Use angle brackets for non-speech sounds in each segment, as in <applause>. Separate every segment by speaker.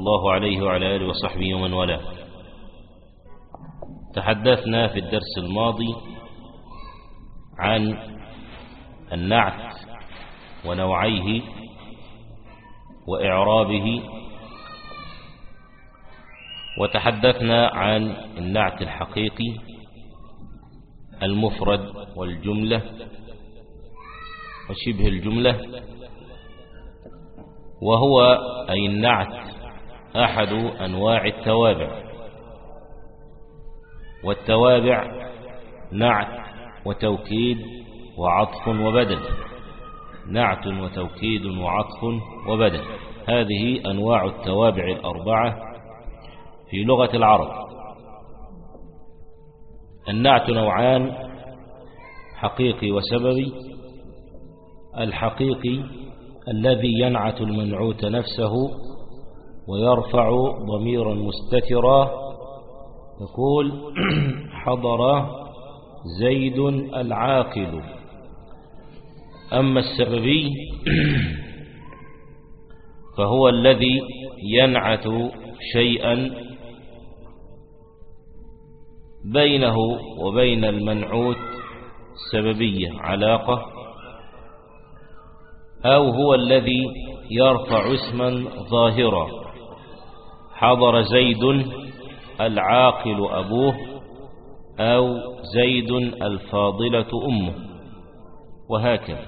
Speaker 1: الله عليه وعلى آله وصحبه ومن والاه. تحدثنا في الدرس الماضي عن النعت ونوعيه وإعرابه وتحدثنا عن النعت الحقيقي المفرد والجملة وشبه الجملة وهو أي النعت أحد أنواع التوابع. والتوابع نعت وتوكيد وعطف وبدل. نعت وتوكيد وعطف وبدل. هذه أنواع التوابع الأربعة في لغة العرب. النعت نوعان حقيقي وسببي. الحقيقي الذي ينعت المنعوت نفسه ويرفع ضميرا مستترا يقول <clears throat> حضر زيد العاقل. أما السببي <clears throat> فهو الذي ينعت شيئا بينه وبين المنعوت سببية علاقة أو هو الذي يرفع اسما ظاهرا. حضر زيد العاقل أبوه أو زيد الفاضلة أمه. وهكذا.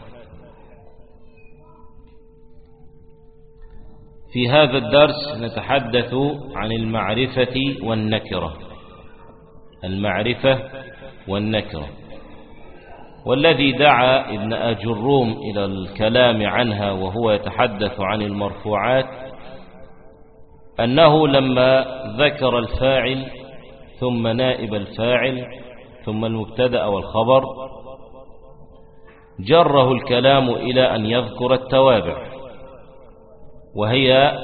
Speaker 1: في هذا الدرس نتحدث عن المعرفة والنكرة. المعرفة والنكرة. والذي دعا ابن أجروم إلى الكلام عنها وهو يتحدث عن المرفوعات أنه لما ذكر الفاعل ثم نائب الفاعل ثم المبتدأ والخبر جره الكلام إلى أن يذكر التوابع وهي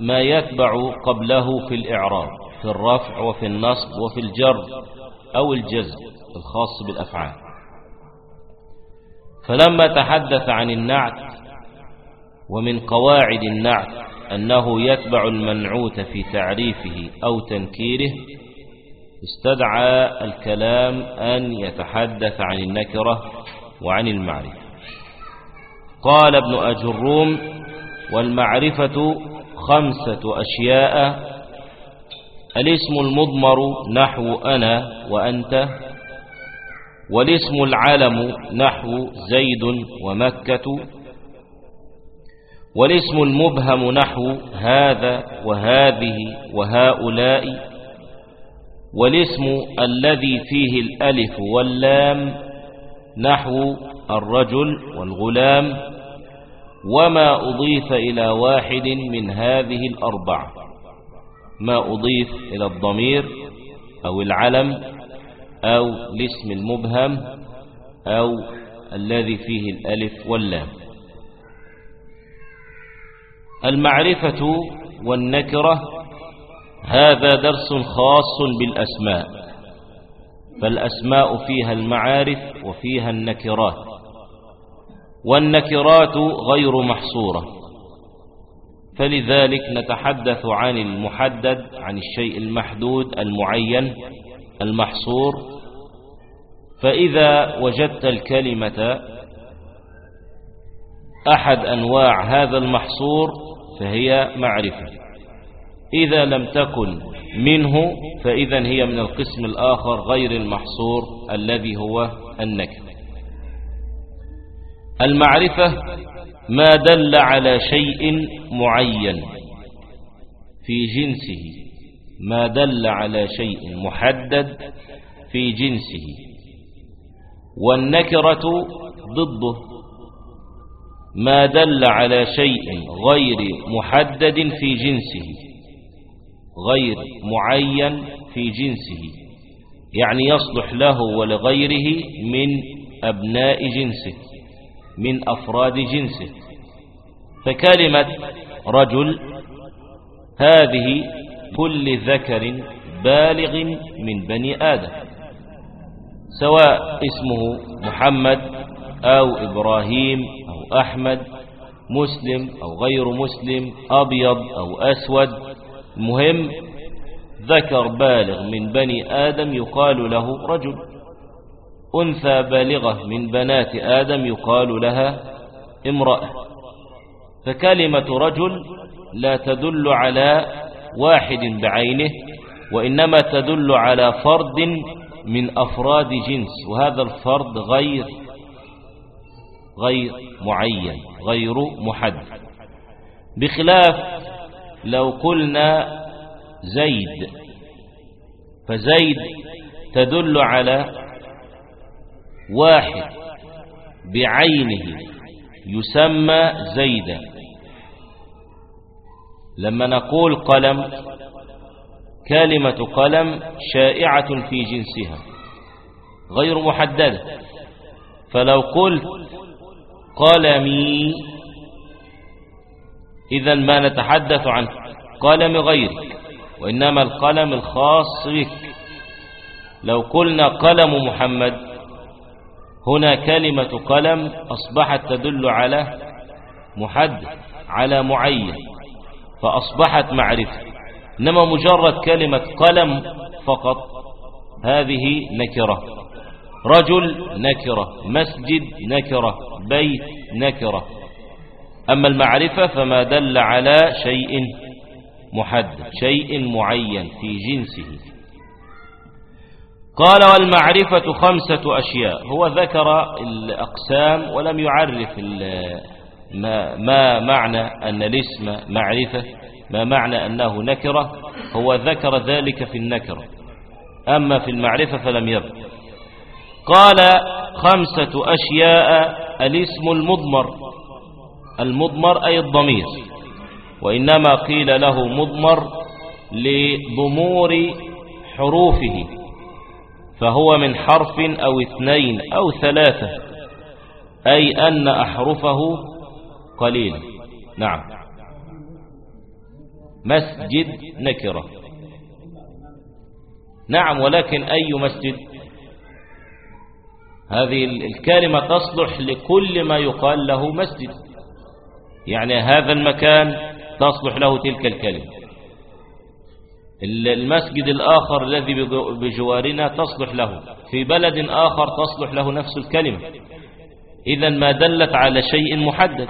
Speaker 1: ما يتبع قبله في الإعراب في الرفع وفي النصب وفي الجر أو الجزم الخاص بالأفعال. فلما تحدث عن النعت ومن قواعد النعت أنه يتبع المنعوت في تعريفه أو تنكيره استدعى الكلام أن يتحدث عن النكرة وعن المعرفة. قال ابن أجروم والمعرفة خمسة أشياء الاسم المضمر نحو أنا وأنت والاسم العلم نحو زيد ومكة والاسم المبهم نحو هذا وهذه وهؤلاء والاسم الذي فيه الألف واللام نحو الرجل والغلام وما أضيف إلى واحد من هذه الأربعة ما أضيف إلى الضمير أو العلم أو الاسم المبهم أو الذي فيه الألف واللام. المعرفة والنكرة هذا درس خاص بالأسماء فالأسماء فيها المعارف وفيها النكرات والنكرات غير محصورة فلذلك نتحدث عن المحدد عن الشيء المحدود المعين المحصور فإذا وجدت الكلمة أحد أنواع هذا المحصور فهي معرفة. إذا لم تكن منه فإذا هي من القسم الآخر غير المحصور الذي هو النكر المعرفة ما دل على شيء معين في جنسه. ما دل على شيء محدد في جنسه. والنكرة ضده. ما دل على شيء غير محدد في جنسه غير معين في جنسه يعني يصلح له ولغيره من أبناء جنسه من أفراد جنسه. فكلمة رجل هذه كل ذكر بالغ من بني آدم سواء اسمه محمد أو إبراهيم أحمد مسلم أو غير مسلم أبيض أو أسود. مهم ذكر بالغ من بني آدم يقال له رجل. أنثى بالغة من بنات آدم يقال لها امرأة. فكلمة رجل لا تدل على واحد بعينه وإنما تدل على فرد من أفراد جنس وهذا الفرد غير غير معين غير محدد. بخلاف لو قلنا زيد فزيد تدل على واحد بعينه يسمى زيدا. لما نقول قلم كلمة قلم شائعة في جنسها غير محددة. فلو قلت قلمي إذا ما نتحدث عن قلم غيرك وإنما القلم الخاص بك. لو قلنا قلم محمد هنا كلمة قلم أصبحت تدل على محدد على معين فأصبحت معرفة. إنما مجرد كلمة قلم فقط هذه نكرة. رجل نكرة مسجد نكرة. بيت نكرة أما المعرفة فما دل على شيء محدد شيء معين في جنسه. قال والمعرفة خمسة أشياء. هو ذكر الأقسام ولم يعرف ما, ما معنى أن الاسم معرفة ما معنى أنه نكرة. هو ذكر ذلك في النكرة. أما في المعرفة فلم يذكر قال خمسة أشياء الاسم المضمر. المضمر أي الضمير. وإنما قيل له مضمر لضمور حروفه. فهو من حرف أو اثنين أو ثلاثة. أي أن أحرفه قليل. نعم. مسجد نكرة. نعم ولكن أي مسجد؟ هذه الكلمة تصلح لكل ما يقال له مسجد. يعني هذا المكان تصلح له تلك الكلمة. المسجد الآخر الذي بجوارنا تصلح له. في بلد آخر تصلح له نفس الكلمة. إذا ما دلت على شيء محدد.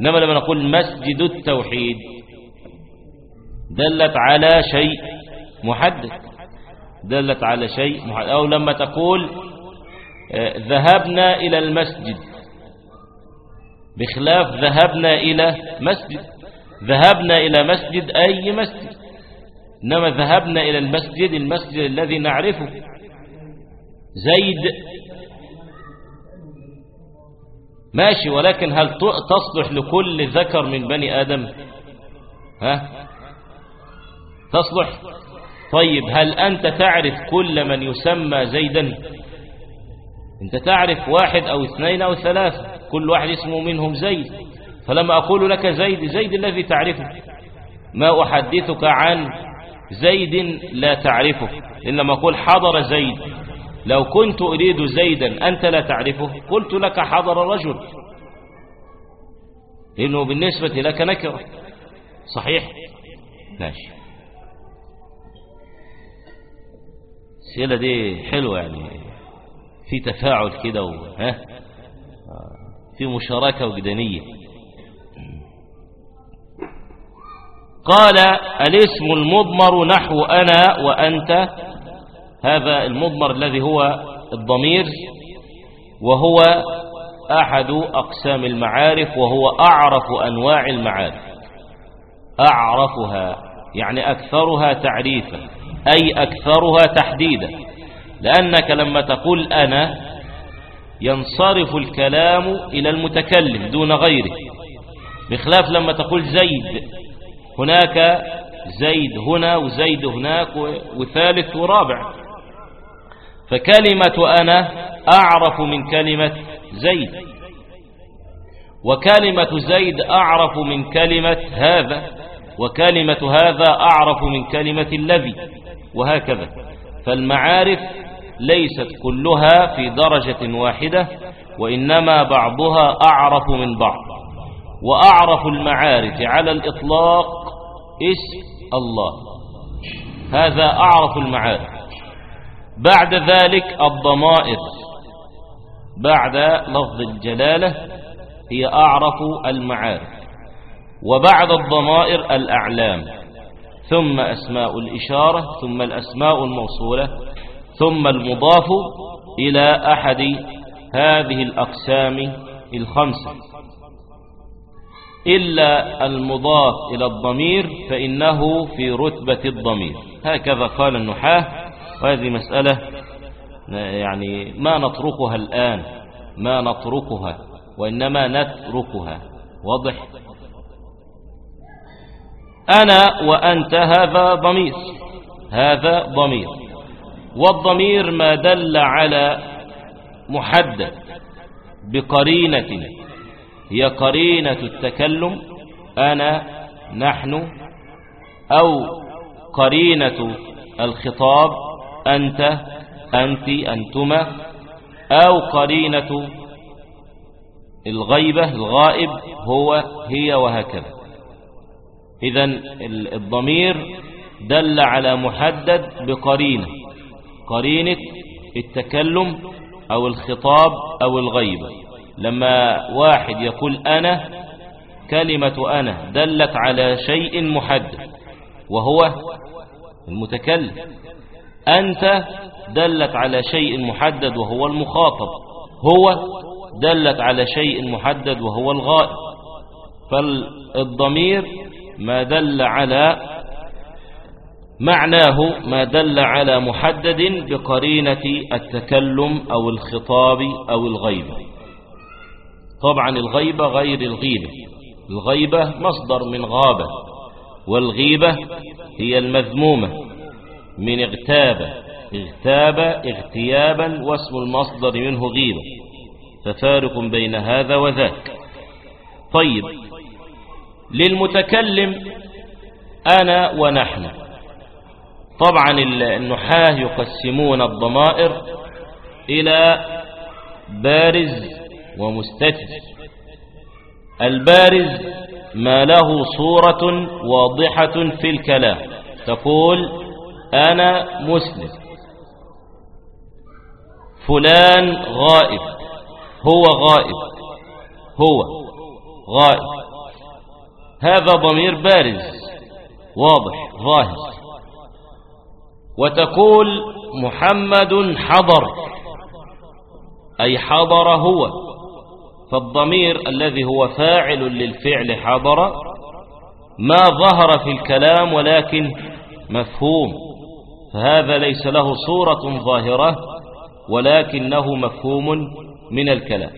Speaker 1: إنما لما نقول مسجد التوحيد دلت على شيء محدد. دلت على شيء محدد أو لما تقول ذهبنا إلى المسجد. بخلاف ذهبنا إلى مسجد. ذهبنا إلى مسجد أي مسجد؟ إنما ذهبنا إلى المسجد المسجد الذي نعرفه. زيد. ماشي ولكن هل تصلح لكل ذكر من بني آدم؟ ها؟ تصلح. طيب هل أنت تعرف كل من يسمى زيدا؟ أنت تعرف واحد أو اثنين أو ثلاثة كل واحد اسمه منهم زيد. فلما أقول لك زيد زيد الذي تعرفه. ما أحدثك عن زيد لا تعرفه. إنما أقول حضر زيد. لو كنت أريد زيدا أنت لا تعرفه. قلت لك حضر رجل. لأنه بالنسبة لك نكرة. صحيح؟ ماشي. السيلة دي حلوة يعني. في تفاعل كده ها؟ في مشاركة وجدانية. قال الاسم المضمر نحو أنا وأنت. هذا المضمر الذي هو الضمير وهو أحد أقسام المعارف وهو أعرف أنواع المعارف. أعرفها يعني أكثرها تعريفا أي أكثرها تحديدا. لأنك لما تقول أنا ينصرف الكلام إلى المتكلم دون غيره. بخلاف لما تقول زيد هناك زيد هنا وزيد هناك وثالث ورابع. فكلمة أنا أعرف من كلمة زيد وكلمة زيد أعرف من كلمة هذا وكلمة هذا أعرف من كلمة الذي وهكذا. فالمعارف ليست كلها في درجة واحدة وإنما بعضها أعرف من بعض. وأعرف المعارف على الإطلاق اسم الله. هذا أعرف المعارف بعد ذلك الضمائر. بعد لفظ الجلالة هي أعرف المعارف وبعد الضمائر الأعلام. ثم أسماء الإشارة ثم الأسماء الموصولة. ثم المضاف إلى أحد هذه الأقسام الخمسة. إلا المضاف إلى الضمير فإنه في رتبة الضمير. هكذا قال النحاة. وهذه مسألة يعني ما نتركها الآن ما نتركها وإنما نتركها. واضح؟ أنا وأنت هذا ضمير هذا ضمير. والضمير ما دل على محدد بقرينة. هي قرينة التكلم. أنا نحن أو قرينة الخطاب. أنت أنت أنتما. أو قرينة الغيبة الغائب هو هي وهكذا. إذا الضمير دل على محدد بقرينة. قرينة التكلم أو الخطاب أو الغيبة لما واحد يقول أنا كلمة أنا دلت على شيء محدد وهو المتكلم. أنت دلت على شيء محدد وهو المخاطب هو دلت على شيء محدد وهو الغائب. فالضمير ما دل على معناه ما دل على محدد بقرينة التكلم أو الخطاب أو الغيبة. طبعا الغيبة غير الغيبة الغيبة مصدر من غابة والغيبة هي المذمومة. من اغتاب اغتاب اغتيابا واسم المصدر منه غيبة. ففارق بين هذا وذاك. طيب للمتكلم أنا ونحن. طبعا النحاة يقسمون الضمائر إلى بارز ومستتر. البارز ما له صورة واضحة في الكلام. تقول أنا مسلم. فلان غائب. هو غائب. هو غائب. هذا ضمير بارز. واضح. ظاهر. وتقول محمد حضر أي حضر هو فالضمير الذي هو فاعل للفعل حضر ما ظهر في الكلام ولكن مفهوم فهذا ليس له صورة ظاهرة ولكنه مفهوم من الكلام.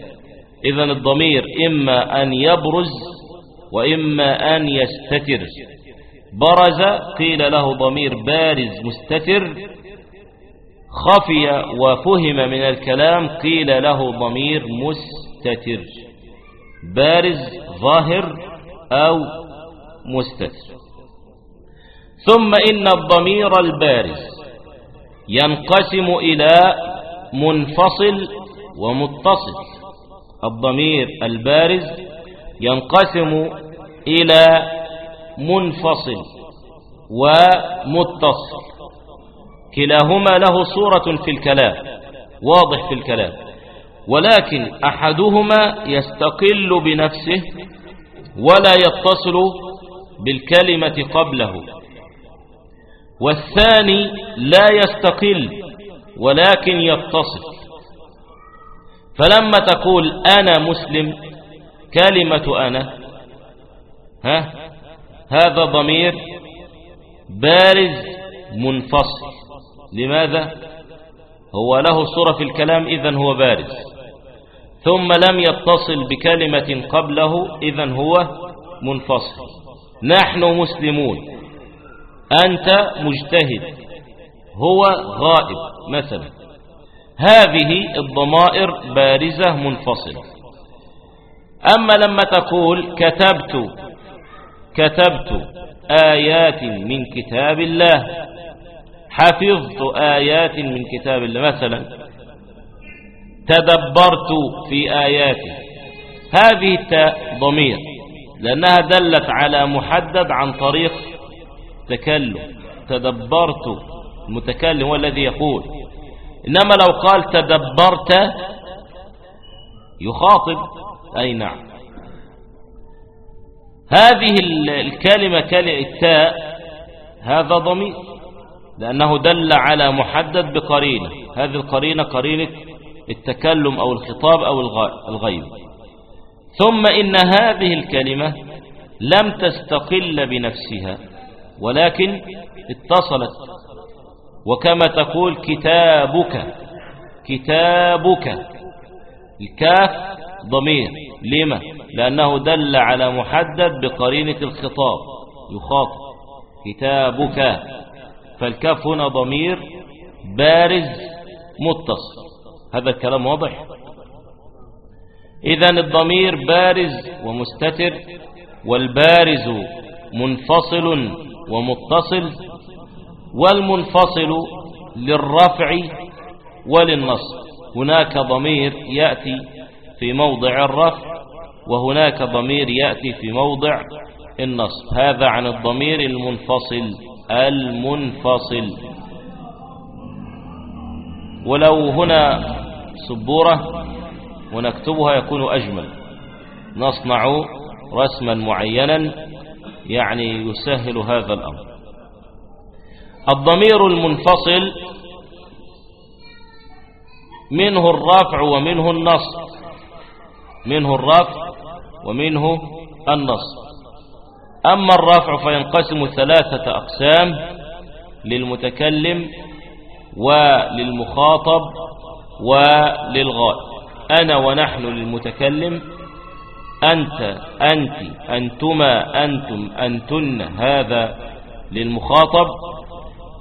Speaker 1: إذا الضمير إما أن يبرز وإما أن يستتر. برز قيل له ضمير بارز مستتر. خفي وفهم من الكلام قيل له ضمير مستتر. بارز ظاهر أو مستتر. ثم إن الضمير البارز ينقسم إلى منفصل ومتصل. الضمير البارز ينقسم إلى منفصل ومتصل. كلاهما له صورة في الكلام واضح في الكلام. ولكن أحدهما يستقل بنفسه ولا يتصل بالكلمة قبله. والثاني لا يستقل ولكن يتصل. فلما تقول أنا مسلم كلمة أنا ها؟ هذا ضمير بارز منفصل. لماذا؟ هو له صورة في الكلام إذن هو بارز. ثم لم يتصل بكلمة قبله إذن هو منفصل. نحن مسلمون. أنت مجتهد. هو غائب مثلا. هذه الضمائر بارزة منفصلة. أما لما تقول كتبت كتبت آيات من كتاب الله. حفظت آيات من كتاب الله. مثلا تدبرت في آياته. هذه ضمير لأنها دلت على محدد عن طريق تكلم. تدبرت المتكلم هو الذي يقول. إنما لو قال تدبرت يخاطب. أي نعم. هذه الكلمة كلمة التاء هذا ضمير لأنه دل على محدد بقرينة هذه القرينة قرينة التكلم أو الخطاب أو الغيب. ثم إن هذه الكلمة لم تستقل بنفسها ولكن اتصلت وكما تقول كتابك كتابك الكاف ضمير لما؟ لأنه دل على محدد بقرينة الخطاب. يخاطب كتابك. فالكاف هنا ضمير بارز متصل. هذا الكلام واضح؟ إذا الضمير بارز ومستتر والبارز منفصل ومتصل والمنفصل للرفع وللنصب. هناك ضمير يأتي في موضع الرفع. وهناك ضمير يأتي في موضع النصب هذا عن الضمير المنفصل. المنفصل. ولو هنا سبورة ونكتبها يكون أجمل. نصنع رسما معينا يعني يسهل هذا الأمر. الضمير المنفصل منه الرفع ومنه النصب منه الرفع ومنه النصب أما الرفع فينقسم ثلاثة أقسام للمتكلم وللمخاطب وللغائب. أنا ونحن للمتكلم أنت أنت أنتما أنتم أنتن هذا للمخاطب.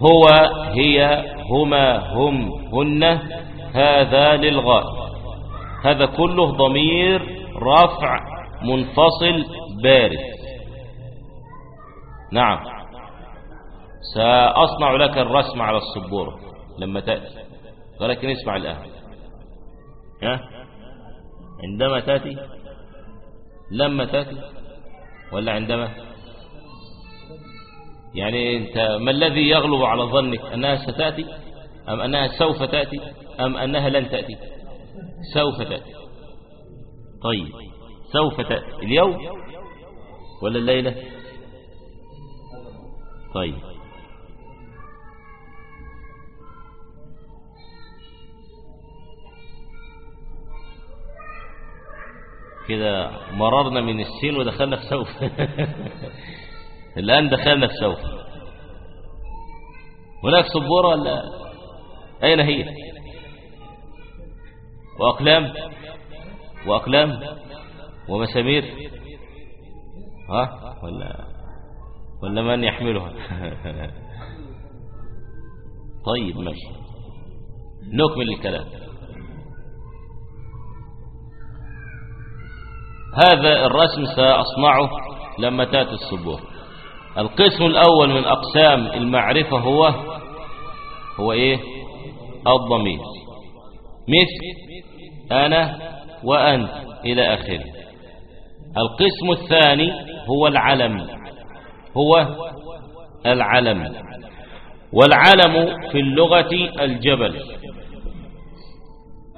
Speaker 1: هو هي هما هم هن هذا للغائب. هذا كله ضمير رفع منفصل بارد نعم. سأصنع لك الرسم على السبورة لما تأتي. ولكن اسمع الآن. ها؟ عندما تأتي. لما تأتي. ولا عندما؟ يعني أنت ما الذي يغلب على ظنك أنها ستأتي؟ أم أنها سوف تأتي؟ أم أنها لن تأتي؟ سوف تأتي. طيب. سوف تأتي اليوم ولا الليلة؟ طيب. كده مررنا من السين ودخلنا في سوف. <laughs> الآن دخلنا في سوف. هناك سبورة ولا؟ أين هي؟ وأقلام؟ وأقلام؟ ومسامير. ها؟ ولا ولا من يحملها؟ <laughs> طيب ماشي. نكمل الكلام. هذا الرسم سأصنعه لما تأتي الصبور القسم الأول من أقسام المعرفة هو هو إيه؟ الضمير. مثل أنا وأنت إلى آخره. القسم الثاني هو العلم. هو العلم. والعلم في اللغة الجبل.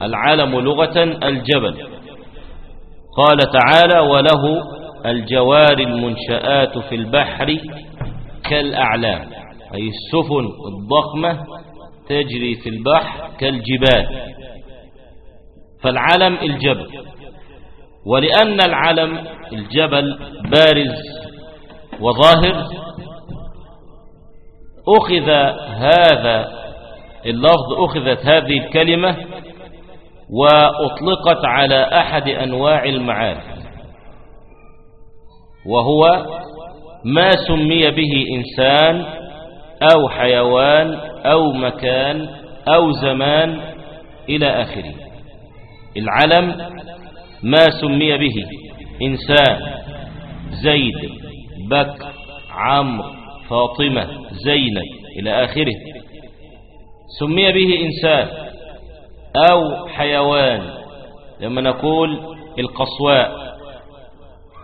Speaker 1: العلم لغة الجبل. قال تعالى وله الجوار المنشآت في البحر كالأعلام أي السفن الضخمة تجري في البحر كالجبال. فالعلم الجبل. ولأن العلم الجبل بارز وظاهر أخذ هذا اللفظ أخذت هذه الكلمة وأطلقت على أحد أنواع المعارف وهو ما سمي به إنسان أو حيوان أو مكان أو زمان إلى آخره. العلم ما سمي به إنسان زيد بكر عمرو فاطمة زينب إلى آخره. سمي به إنسان أو حيوان لما نقول القصواء.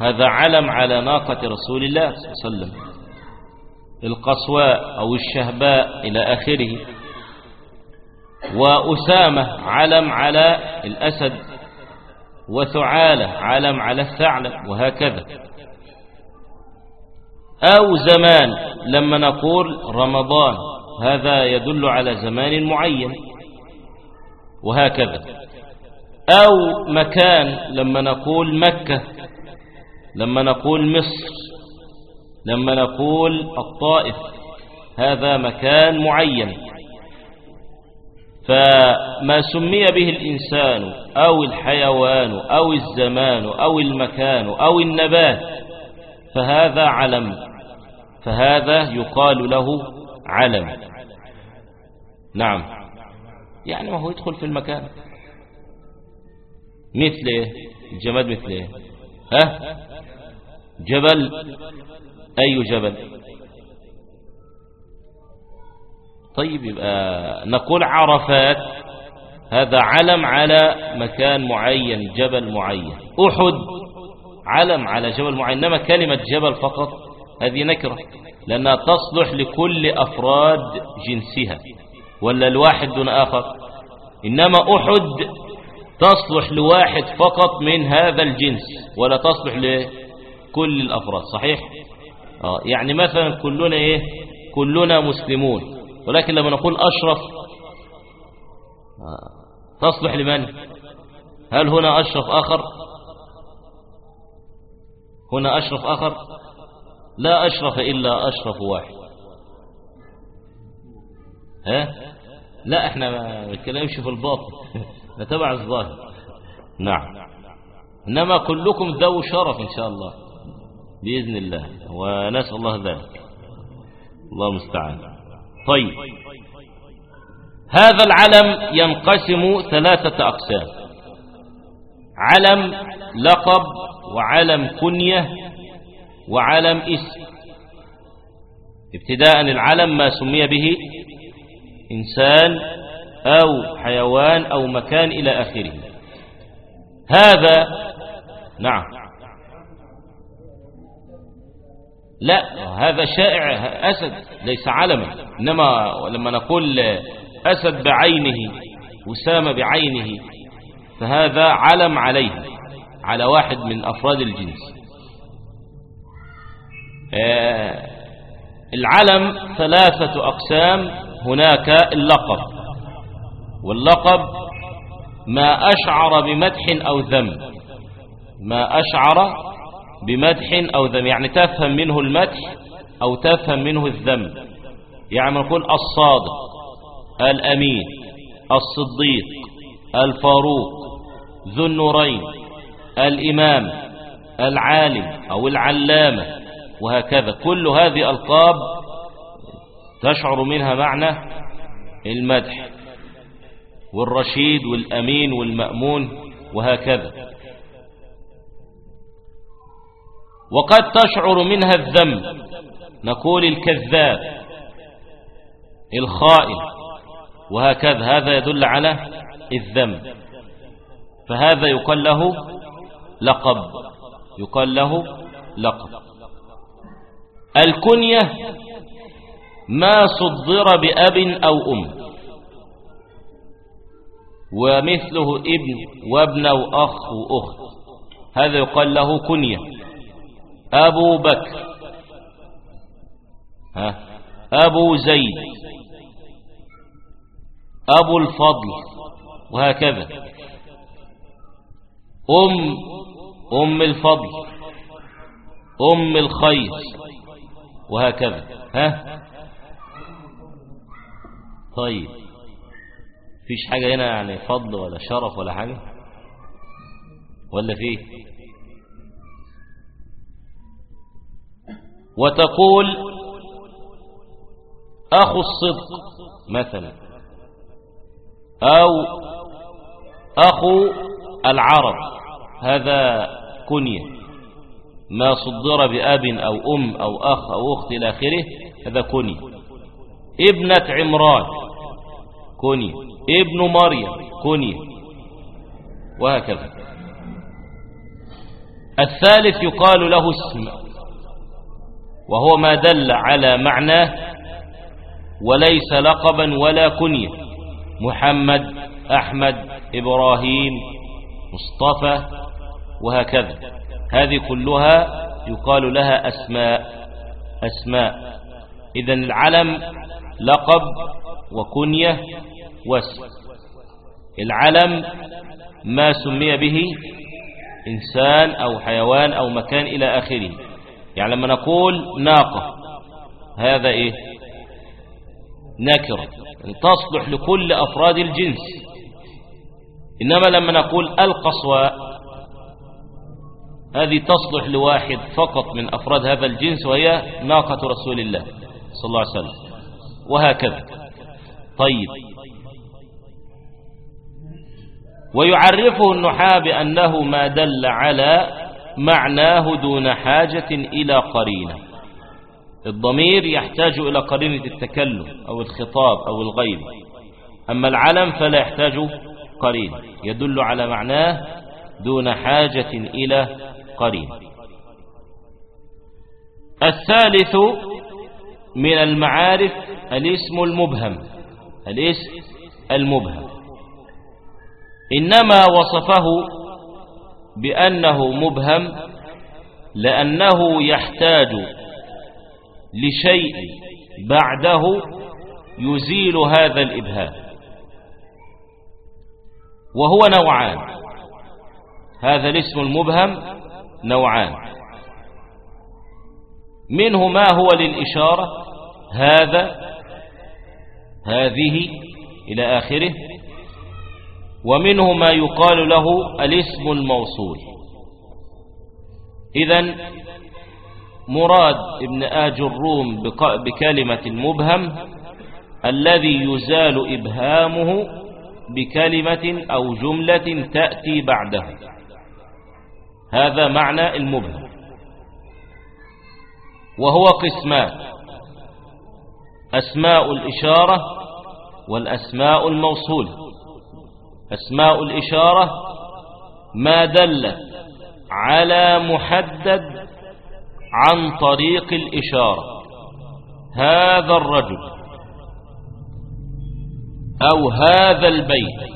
Speaker 1: هذا علم على ناقة رسول الله صلى الله عليه وسلم. القصواء أو الشهباء إلى آخره. وأسامة علم على الأسد وثعالة علم على الثعلب وهكذا. أو زمان لما نقول رمضان هذا يدل على زمان معين. وهكذا. أو مكان لما نقول مكة لما نقول مصر لما نقول الطائف هذا مكان معين. فما سمي به الإنسان أو الحيوان أو الزمان أو المكان أو النبات فهذا علم فهذا يقال له علم. نعم. يعني ما هو يدخل في المكان. مثل إيه الجماد مثل إيه ها؟ جبل. أي جبل؟ طيب يبقى نقول عرفات. هذا علم على مكان معين جبل معين. أحد علم على جبل معين إنما كلمة جبل فقط هذه نكرة لأنها تصلح لكل أفراد جنسها. ولا الواحد دون آخر؟ إنما أحد تصلح لواحد فقط من هذا الجنس ولا تصلح لكل الأفراد صحيح؟ آه يعني مثلا كلنا إيه؟ كلنا مسلمون. ولكن لما نقول أشرف تصلح لمن؟ هل هنا أشرف آخر؟ هنا أشرف آخر؟ لا أشرف إلا أشرف واحد. ها؟ لا إحنا ما نتكلمش في الباطن <laughs> نتبع الظاهر. نعم. إنما كلكم ذو شرف إن شاء الله. بإذن الله. ونسأل الله ذلك. الله المستعان. طيب. هذا العلم ينقسم ثلاثة أقسام. علم لقب وعلم كنية وعلم اسم. ابتداء العلم ما سمي به إنسان أو حيوان أو مكان إلى آخره. هذا نعم. لا هذا شائع أسد ليس علما. إنما لما نقول أسد بعينه وسام بعينه فهذا علم عليه على واحد من أفراد الجنس. آه العلم ثلاثة أقسام هناك اللقب. واللقب ما أشعر بمدح أو ذم. ما أشعر بمدح أو ذم يعني تفهم منه المدح أو تفهم منه الذم. يعني نقول الصادق الأمين الصديق الفاروق ذو النورين الإمام العالم أو العلامة وهكذا. كل هذه ألقاب تشعر منها معنى المدح والرشيد والأمين والمأمون وهكذا. وقد تشعر منها الذم نقول الكذاب الخائن وهكذا هذا يدل على الذم. فهذا يقال له لقب يقال له لقب. الكنية ما صدر بأب أو أم ومثله ابن وابن وأخ وأخت هذا يقال له كنية. أبو بكر. ها؟ أبو زيد. أبو الفضل. وهكذا. أم أم الفضل. أم الخير. وهكذا. ها؟ طيب. فيش حاجة هنا يعني فضل ولا شرف ولا حاجة؟ ولا فيه؟ وتقول أخو الصدق مثلا أو أخو العرب هذا كنية ما صدر بأب أو أم أو أخ أو أخت إلى آخره هذا كنية. ابنة عمران كنية. ابن مريم كنية. وهكذا. الثالث يقال له اسم. وهو ما دل على معناه وليس لقبا ولا كنية. محمد أحمد إبراهيم مصطفى وهكذا. هذه كلها يقال لها أسماء أسماء. إذا العلم لقب وكنية واسم. العلم ما سمي به إنسان أو حيوان أو مكان إلى آخره. يعني لما نقول ناقة هذا إيه؟ نكرة تصلح لكل أفراد الجنس. إنما لما نقول القصواء هذه تصلح لواحد فقط من أفراد هذا الجنس وهي ناقة رسول الله صلى الله عليه وسلم. وهكذا. طيب. ويعرفه النحاة بأنه ما دل على معناه دون حاجة إلى قرينة. الضمير يحتاج إلى قرينة التكلم أو الخطاب أو الغيب. أما العلم فلا يحتاج قرينة. يدل على معناه دون حاجة إلى قرينة. الثالث من المعارف الاسم المبهم. الاسم المبهم. إنما وصفه بأنه مبهم لأنه يحتاج لشيء بعده يزيل هذا الإبهام. وهو نوعان. هذا الاسم المبهم نوعان. منه ما هو للإشارة هذا هذه إلى آخره. ومنه ما يقال له الاسم الموصول. إذا مراد ابن آج الروم بكلمة المبهم الذي يزال إبهامه بكلمة أو جملة تأتي بعده. هذا معنى المبهم. وهو قسمان أسماء الإشارة والأسماء الموصولة أسماء الإشارة ما دلت على محدد عن طريق الإشارة. هذا الرجل أو هذا البيت.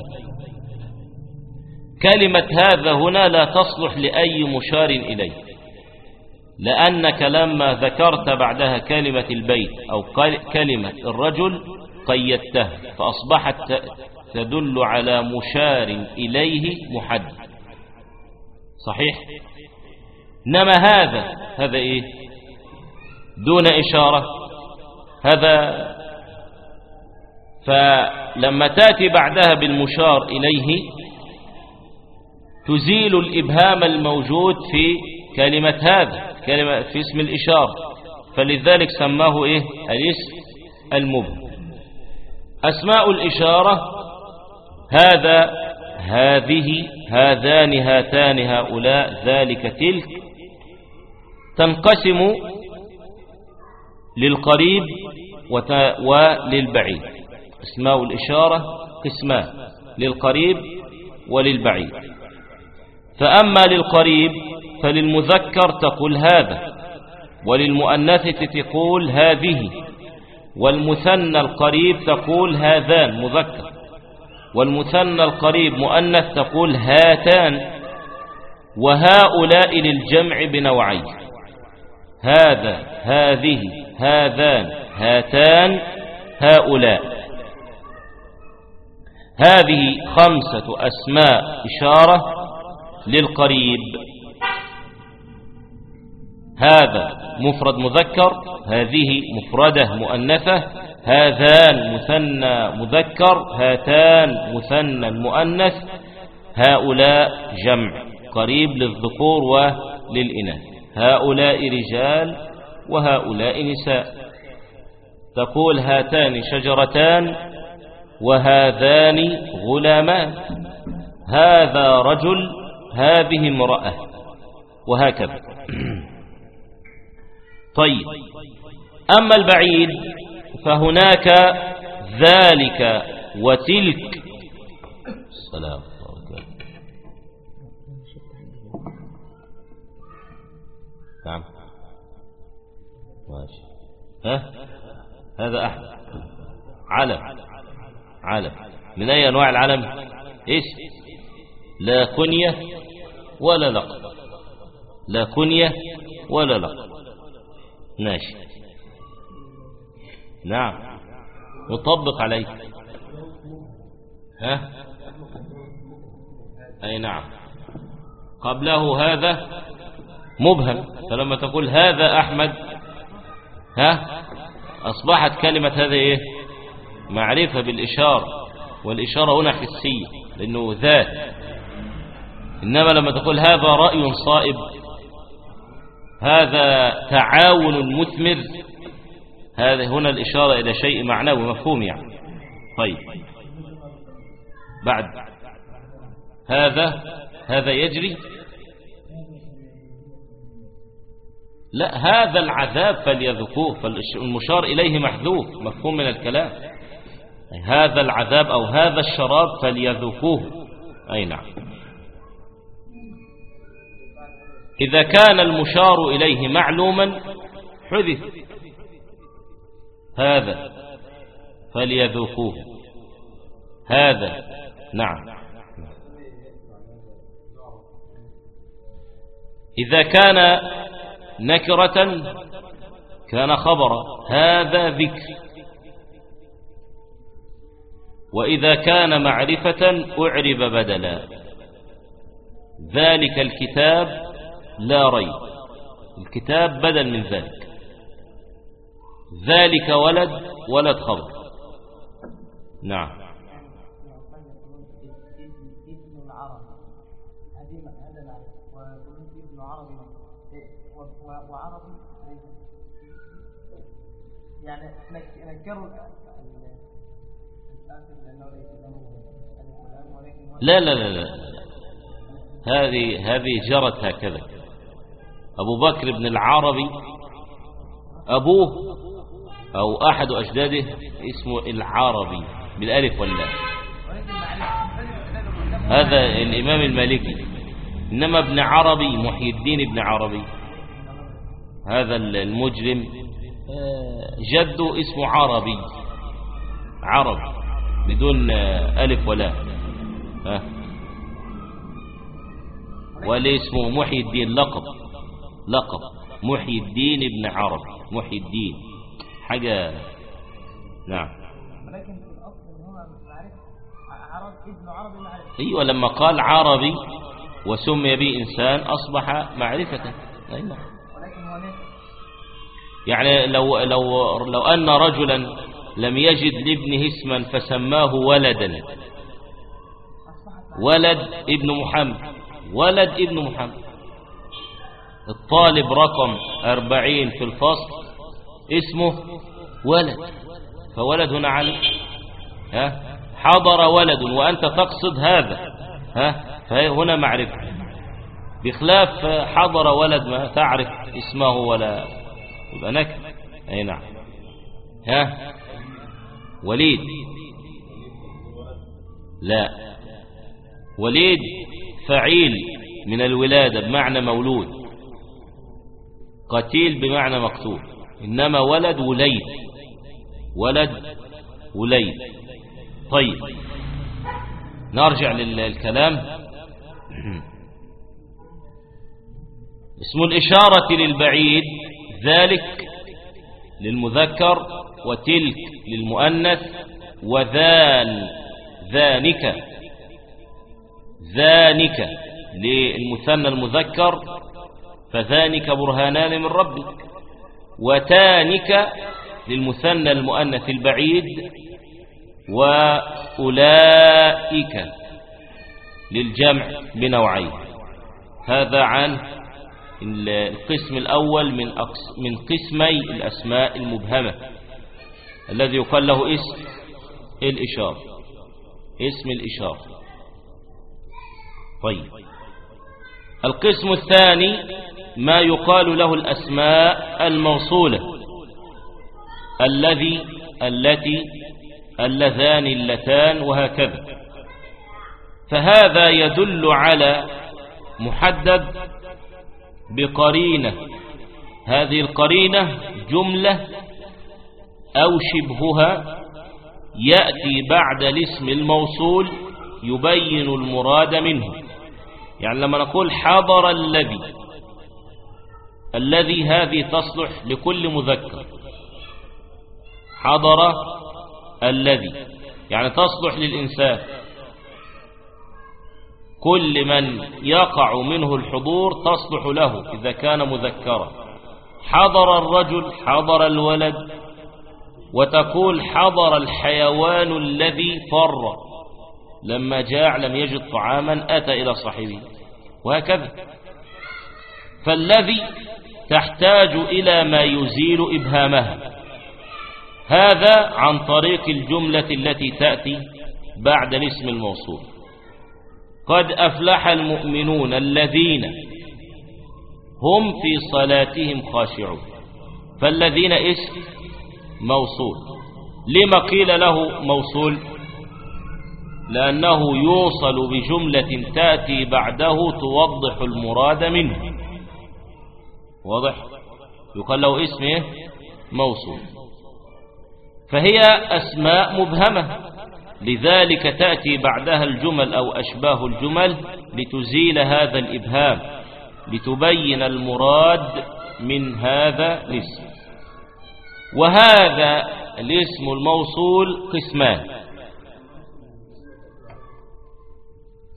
Speaker 1: كلمة هذا هنا لا تصلح لأي مشار إليه لأنك لما ذكرت بعدها كلمة البيت أو كلمة الرجل قيدته فأصبحت تدل على مشار إليه محدد. صحيح؟ إنما هذا هذا إيه؟ دون إشارة. هذا فلما تأتي بعدها بالمشار إليه تزيل الإبهام الموجود في كلمة هذا كلمة في اسم الإشارة. فلذلك سماه إيه؟ الاسم المبهم أسماء الإشارة هذا هذه هذان هاتان هؤلاء ذلك تلك تنقسم للقريب وللبعيد. اسماء الإشارة قسمان للقريب وللبعيد. فأما للقريب فللمذكر تقول هذا وللمؤنثة تقول هذه والمثنى القريب تقول هذان مذكر. والمثنى القريب مؤنث تقول هاتان وهؤلاء للجمع بنوعين هذا هذه هذان هاتان هؤلاء. هذه خمسة أسماء إشارة للقريب. هذا مفرد مذكر هذه مفردة مؤنثة. هذان مثنى مذكر هاتان مثنى مؤنث هؤلاء جمع قريب للذكور وللإناث. هؤلاء رجال وهؤلاء نساء. تقول هاتان شجرتان وهذان غلامان. هذا رجل هذه امرأة. وهكذا. <clears throat> طيب. أما البعيد فهناك ذلك وتلك. السلام. نعم. ماشي. ها؟ هذا أحد. علم علم من أي أنواع العلم إيش؟ لا كنية ولا لقب. لا كنية ولا لقب. ماشي. نعم. يطبق عليه ها؟ أي نعم. قبله هذا مبهم. فلما تقول هذا أحمد ها؟ أصبحت كلمة هذا إيه؟ معرفة بالإشارة. والإشارة هنا حسية لأنه ذات. إنما لما تقول هذا رأي صائب هذا تعاون مثمر. هذا هنا الإشارة إلى شيء معنوي مفهوم يعني. طيب. بعد. هذا هذا يجري. لا هذا العذاب فليذوقوه فالمشار إليه محذوف مفهوم من الكلام. هذا العذاب أو هذا الشراب فليذوقوه. أي نعم. إذا كان المشار إليه معلوما حذف. هذا فليذوقوه. هذا نعم. إذا كان نكرة كان خبرا هذا ذكر. وإذا كان معرفة أعرب بدلا. ذلك الكتاب لا ريب. الكتاب بدل من ذلك. ذلك ولد ولد خبر نعم.
Speaker 2: يعني نكروا
Speaker 1: لا لا لا لا. هذه هذه جرت هكذا. أبو بكر بن العربي أبوه أو أحد أجداده اسمه العربي بالألف واللام. هذا الإمام المالكي. إنما ابن عربي محي الدين ابن عربي. هذا المجرم جده اسمه عربي. عربي بدون ألف ولا ها. اسمه محي الدين لقب. لقب. محي الدين ابن عربي. محي الدين. حاجة. نعم.
Speaker 2: ولكن في الأصل إن هو معرفة عرب ابن عربي معرفة
Speaker 1: أيوة لما قال عربي وسمي به إنسان أصبح معرفة. أي نعم
Speaker 2: ولكن هو نسب
Speaker 1: يعني لو, لو, لو أن رجلا لم يجد لابنه اسما فسماه ولدا. ولد ابن محمد. ولد ابن محمد. الطالب رقم أربعين في الفصل. اسمه ولد. فولد هنا علي ها حضر ولد وأنت تقصد هذا ها فهنا معرفة. بخلاف حضر ولد ما تعرف اسمه ولا يبقى أي نعم. ها وليد. لا. وليد فعيل من الولادة بمعنى مولود. قتيل بمعنى مقتول. إنما ولد وليد. ولد وليد. طيب. نرجع للكلام. <clears throat> اسم الإشارة للبعيد ذلك للمذكر وتلك للمؤنث وذان ذانك. ذانك للمثنى المذكر فذانك برهانان من ربك. وتانك للمثنى المؤنث البعيد وأولئك للجمع بنوعين. هذا عن القسم الأول من من قسمي الأسماء المبهمة الذي يقال له اسم الإشارة. اسم الإشارة. طيب. القسم الثاني ما يقال له الأسماء الموصولة. الذي التي اللذان اللتان وهكذا. فهذا يدل على محدد بقرينة. هذه القرينة جملة أو شبهها يأتي بعد الاسم الموصول يبين المراد منه. يعني لما نقول حضر الذي الذي هذه تصلح لكل مذكر. حضر الذي يعني تصلح للإنسان. كل من يقع منه الحضور تصلح له إذا كان مذكرا. حضر الرجل حضر الولد وتقول حضر الحيوان الذي فر. لما جاع لم يجد طعاما أتى إلى صاحبه. وهكذا. فالذي تحتاج إلى ما يزيل إبهامها هذا عن طريق الجملة التي تأتي بعد الاسم الموصول. قد أفلح المؤمنون الذين هم في صلاتهم خاشعون. فالذين اسم موصول. لما قيل له موصول؟ لأنه يوصل بجملة تأتي بعده توضح المراد منه. واضح؟ يقال له اسمه موصول. فهي أسماء مبهمة. لذلك تأتي بعدها الجمل أو أشباه الجمل لتزيل هذا الإبهام لتبين المراد من هذا الاسم. وهذا الاسم الموصول قسمان.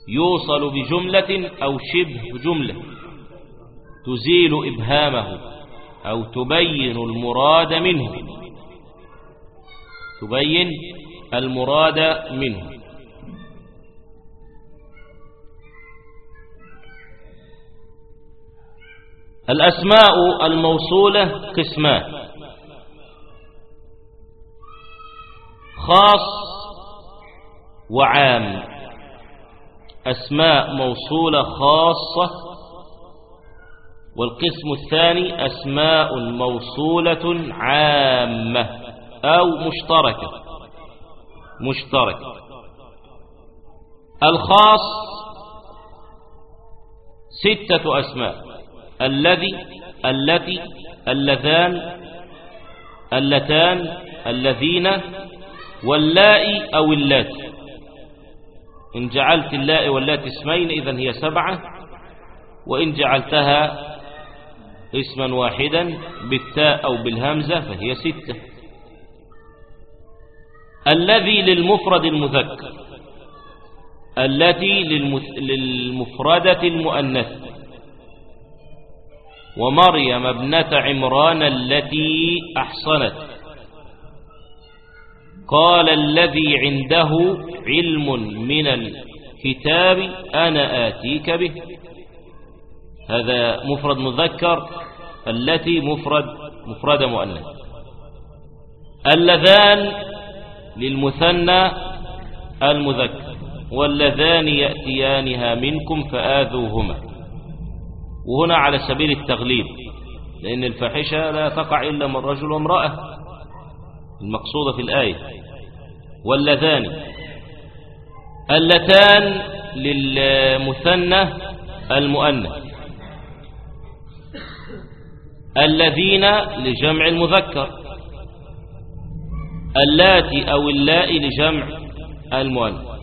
Speaker 1: يوصل بجملة أو شبه جملة. تزيل إبهامه أو تبين المراد منه. تبين المراد منه. الأسماء الموصولة قسمان. خاص وعام. أسماء موصولة خاصة والقسم الثاني أسماء موصولة عامة أو مشتركة. مشتركة. الخاص ستة أسماء. الذي التي اللذان اللتان الذين واللائي أو اللاتي. إن جعلت اللائي واللاتي اسمين إذن هي سبعة وإن جعلتها اسما واحدا بالتاء أو بالهمزة فهي ستة. الذي للمفرد المذكر. التي للمفردة المؤنث. ومريم ابنة عمران التي أحصنت. قال الذي عنده علم من الكتاب أنا آتيك به. هذا مفرد مذكر التي مفرد مفرد مؤنث. اللذان للمثنى المذكر واللذان يأتيانها منكم فآذوهما. وهنا على سبيل التغليب لأن الفاحشة لا تقع إلا من رجل وامرأة المقصودة في الآية. واللذان اللتان للمثنى المؤنث. الذين لجمع المذكر اللاتي أو اللائي لجمع المؤنث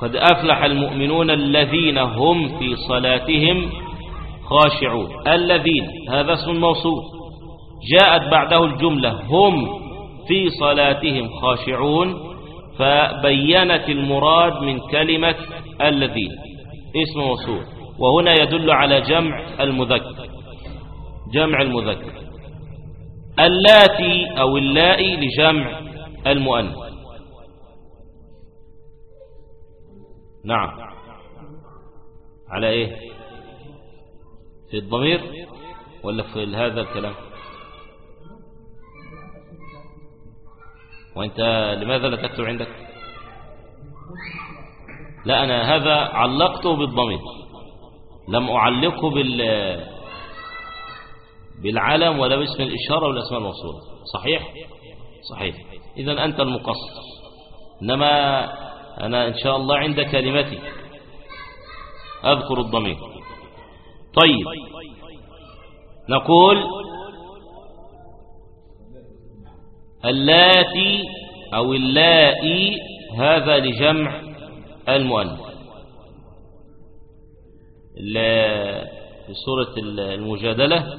Speaker 1: قد أفلح المؤمنون الذين هم في صلاتهم خاشعون. الذين هذا اسم موصول جاءت بعده الجملة هم في صلاتهم خاشعون فبينت المراد من كلمة الذين اسم موصول. وهنا يدل على جمع المذكر. جمع المذكر. اللاتي أو اللائي لجمع المؤنث نعم. على إيه؟ في الضمير ولا في هذا الكلام؟ وأنت لماذا لا تكتب عندك؟ لا أنا هذا علقته بالضمير. لم أعلقه بال بالعلم ولا باسم الإشارة ولا اسم الموصوله صحيح؟ صحيح. اذا أنت المقصر. إنما أنا إن شاء الله عند كلمتي. أذكر الضمير. طيب. نقول اللاتي أو اللائي هذا لجمع المؤنث في سورة المجادلة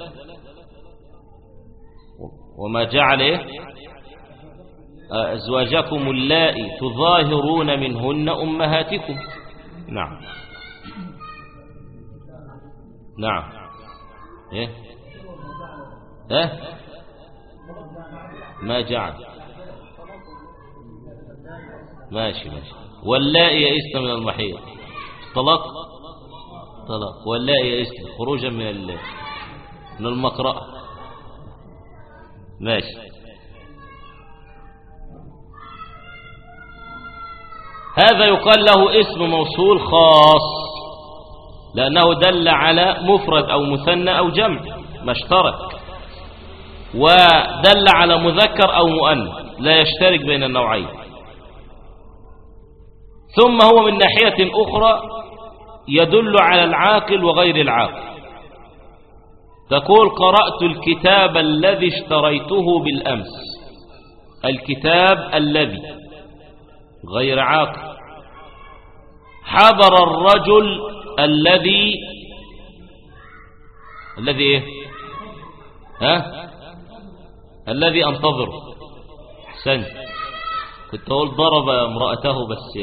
Speaker 1: وما جعل إيه؟ أزواجكم اللائي تظاهرون منهن أمهاتكم. نعم. نعم. إيه؟ إيه؟ ما جعل. ماشي ماشي. واللائي يئسن من المحيط. طلق طلق واللائي يئسن. خروجا من من المقرأة. ماشي. هذا يقال له اسم موصول خاص لأنه دل على مفرد أو مثنى أو جمع ما اشترك. ودل على مذكر أو مؤنث لا يشترك بين النوعين. ثم هو من ناحية أخرى يدل على العاقل وغير العاقل. تقول قرأت الكتاب الذي اشتريته بالأمس. الكتاب الذي غير عاقل. حضر الرجل الذي الذي إيه؟ ها؟ الذي أنتظره. أحسنت. كنت أقول ضرب امرأته بس.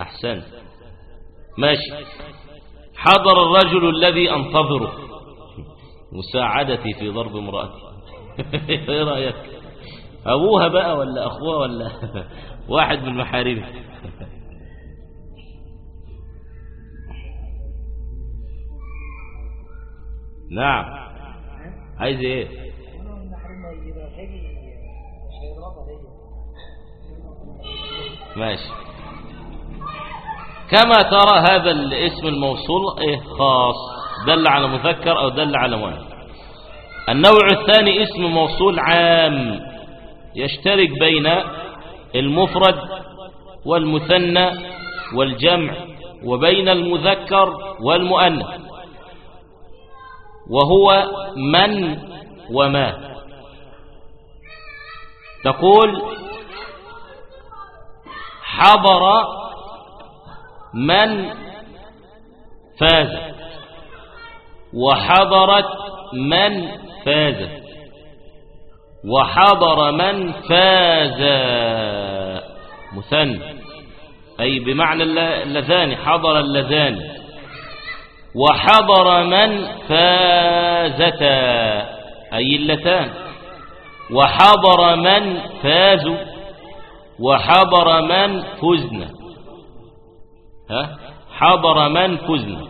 Speaker 1: <laughs> أحسنت. ماشي. حضر الرجل الذي أنتظره. مساعدتي في ضرب امرأتي. <laughs> إيه رأيك؟ أبوها بقى ولا أخوها ولا <laughs> واحد من محارمه <laughs> نعم. عايز إيه؟ ماشي. كما ترى هذا الاسم الموصول إيه خاص دل على مذكر أو دل على مؤنث النوع الثاني اسم موصول عام يشترك بين المفرد والمثنى والجمع وبين المذكر والمؤنث وهو من وما. تقول حضر من فاز وحضرت من فازت وحضر من فاز مثنى. أي بمعنى اللذان حضر اللذان. وحضر من فازتا. أي اللتان. وحضر من فازوا. وحضر من فزنا. ها؟ حضر من فزنا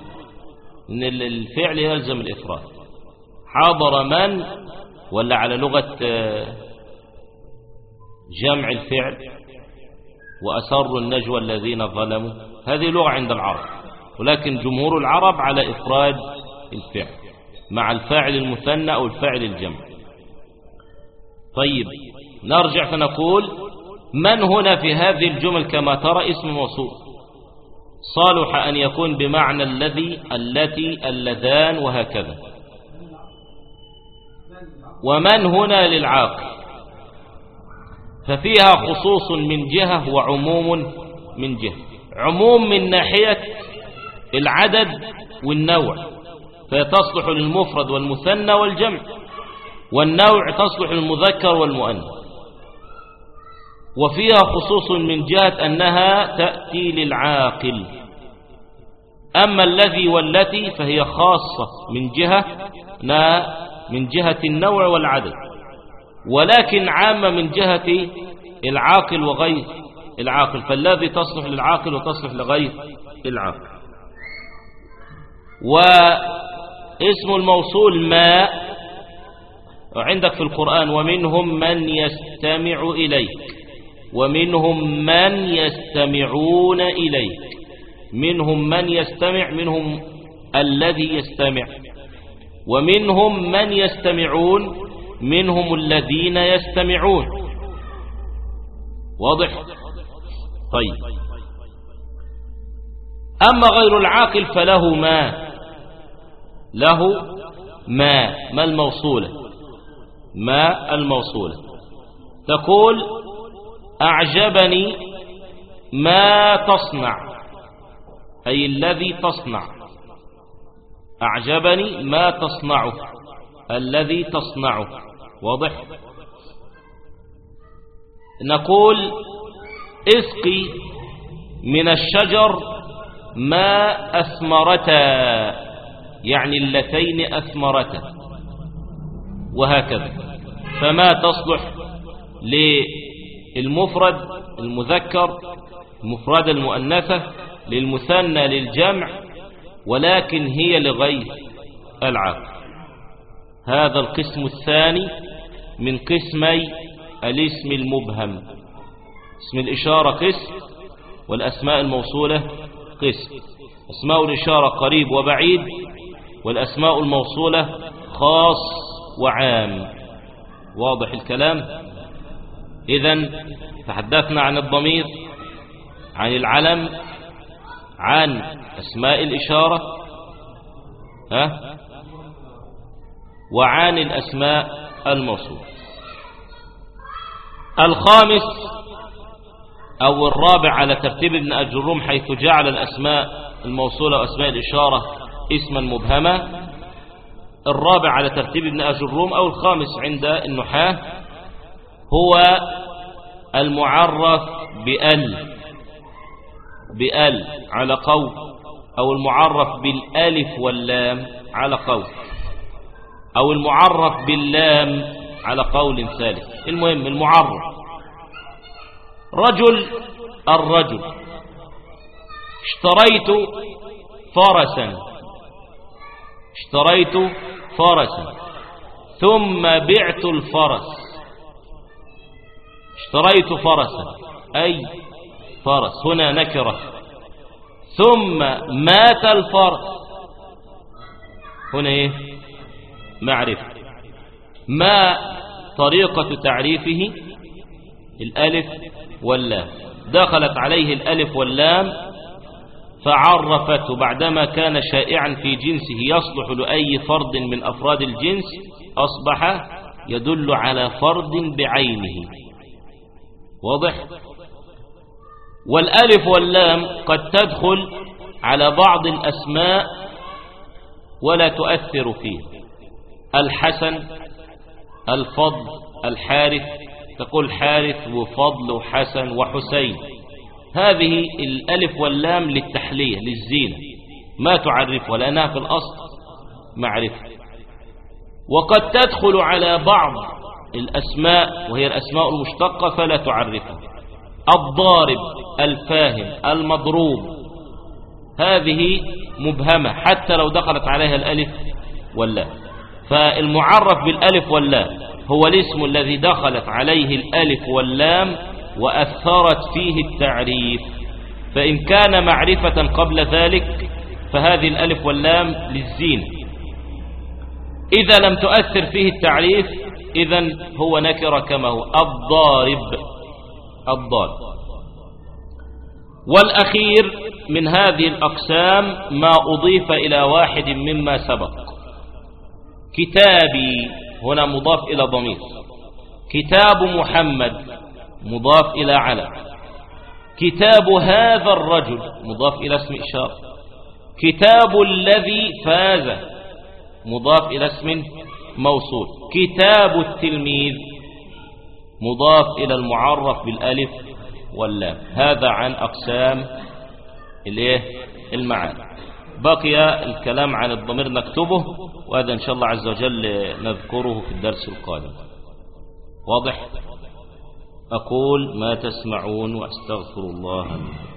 Speaker 1: إن الفعل يلزم الإفراد. حضر من ولا على لغة جمع الفعل؟ وأسروا النجوى الذين ظلموا. هذه لغة عند العرب. ولكن جمهور العرب على إفراد الفعل مع الفاعل المثنى أو الفاعل الجمع. طيب نرجع فنقول من هنا في هذه الجمل كما ترى اسم موصول صالح أن يكون بمعنى الذي التي اللذان وهكذا. ومن هنا للعاقل ففيها خصوص من جهة وعموم من جهة. عموم من ناحية العدد والنوع. فتصلح للمفرد والمثنى والجمع. والنوع تصلح للمذكر والمؤنث. وفيها خصوص من جهة أنها تأتي للعاقل. أما الذي والتي فهي خاصة من جهة من جهة النوع والعدد. ولكن عامة من جهة العاقل وغير العاقل. فالذي تصلح للعاقل وتصلح لغير العاقل. واسم الموصول ما عندك في القرآن. ومنهم من يستمع إليك. ومنهم من يستمعون إليك. منهم من يستمع منهم الذي يستمع. ومنهم من يستمعون منهم الذين يستمعون. واضح؟ طيب. أما غير العاقل فله ما؟ له ما؟ ما الموصولة؟ ما الموصولة؟ تقول أعجبني ما تصنع. أي الذي تصنع. أعجبني ما تصنعه. الذي تصنعه. واضح؟ نقول اسقي من الشجر ما أثمرتا يعني اللتين أثمرتا وهكذا. فما تصلح للمفرد المذكر المفرد المؤنثة للمثنى للجمع ولكن هي لغير العقل هذا القسم الثاني من قسمي الاسم المبهم. اسم الإشارة قسم والأسماء الموصولة قسم. أسماء الإشارة قريب وبعيد والأسماء الموصولة خاص وعام. واضح الكلام؟ إذا تحدثنا عن الضمير عن العلم عن أسماء الإشارة ها؟ وعن الأسماء الموصولة. الخامس أو الرابع على ترتيب ابن أجروم حيث جعل الأسماء الموصولة وأسماء الإشارة اسما مبهما. الرابع على ترتيب ابن أجروم أو الخامس عند النحاة. هو المعرف بأل بأل على قول أو المعرف بالألف واللام على قول أو المعرف باللام على قول ثالث. المهم المعرف. رجل الرجل اشتريت فرسا اشتريت فرسا ثم بعت الفرس. اشتريت فرسا. أي فرس. هنا نكرة. ثم مات الفرس. هنا إيه؟ معرفة. ما طريقة تعريفه؟ الألف واللام. دخلت عليه الألف واللام فعرفته. بعدما كان شائعا في جنسه يصلح لأي فرد من أفراد الجنس أصبح يدل على فرد بعينه. واضح؟ والألف واللام قد تدخل على بعض الأسماء ولا تؤثر فيه. الحسن الفضل الحارث تقول حارث وفضل وحسن وحسين. هذه الألف واللام للتحلية للزينة. ما تعرفها لأنها في الأصل معرفة وقد تدخل على بعض الأسماء وهي الأسماء المشتقة فلا تعرفها. الضارب الفاهم المضروب. هذه مبهمة حتى لو دخلت عليها الألف واللام. فالمعرف بالألف واللام هو الاسم الذي دخلت عليه الألف واللام وأثرت فيه التعريف. فإن كان معرفة قبل ذلك فهذه الألف واللام للزين. إذا لم تؤثر فيه التعريف إذا هو نكر كما هو. الضارب. الضارب. والأخير من هذه الأقسام ما أضيف إلى واحد مما سبق. كتابي. هنا مضاف إلى ضمير. كتاب محمد. مضاف إلى علم كتاب هذا الرجل. مضاف إلى اسم إشارة. كتاب الذي فاز. مضاف إلى اسم موصول. كتاب التلميذ. مضاف إلى المعرف بالألف واللام. هذا عن أقسام الايه المعاني. بقي الكلام عن الضمير نكتبه وهذا إن شاء الله عز وجل نذكره في الدرس القادم. واضح؟ أقول ما تسمعون وأستغفر الله منه